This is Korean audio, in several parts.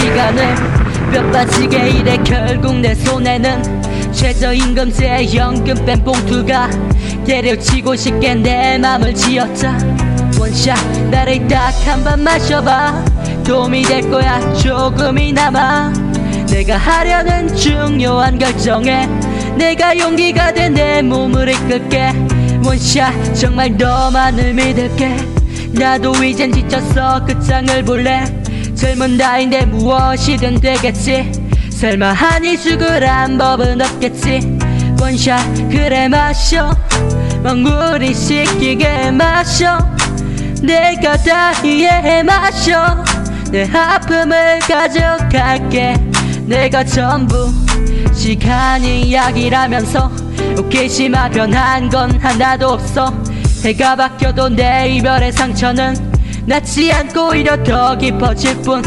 시간을 몇 번씩에 일해 결국 내 손에는 최저임금제 연금 뺀 봉투가 때려치고 싶게 내 맘을 지었자. 원샷 나를 딱 한 번 마셔봐. 도움이 될 거야 조금이나마 내가 하려는 중요한 결정에 내가 용기가 돼내 몸을 이끌게. 원샷 정말 너만을 믿을게. 나도 이젠 지쳤어 끝장을 볼래. 젊은 나이인데 무엇이든 되겠지 설마 한이 죽으란 법은 없겠지? 원샷 그래 마셔. 멍물이 식히게 마셔. 내가 다 이해해 마셔. 내 아픔을 가져갈게. 내가 전부 시간이 약이라면서. 웃기지마. 변한 건 하나도 없어. 해가 바뀌어도 내 이별의 상처는 낫지 않고 오히려 더 깊어질 뿐.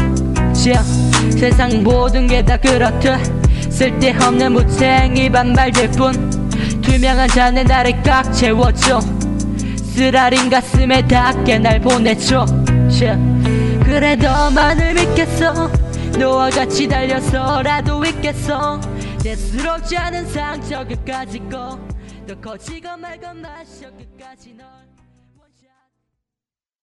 yeah. 세상 모든 게 다 그렇듯 쓸데없는 무탱이 반말될 뿐 투명한 잔에 나를 꽉 채워줘 쓰라린 가슴에 닿게 날 보내줘. 그래 너만을 믿겠어. 너와 같이 달려서라도 있겠어. 대수롭지 않은 상처 끝까지 꺼너 커지건 말건 마셔 끝까지 널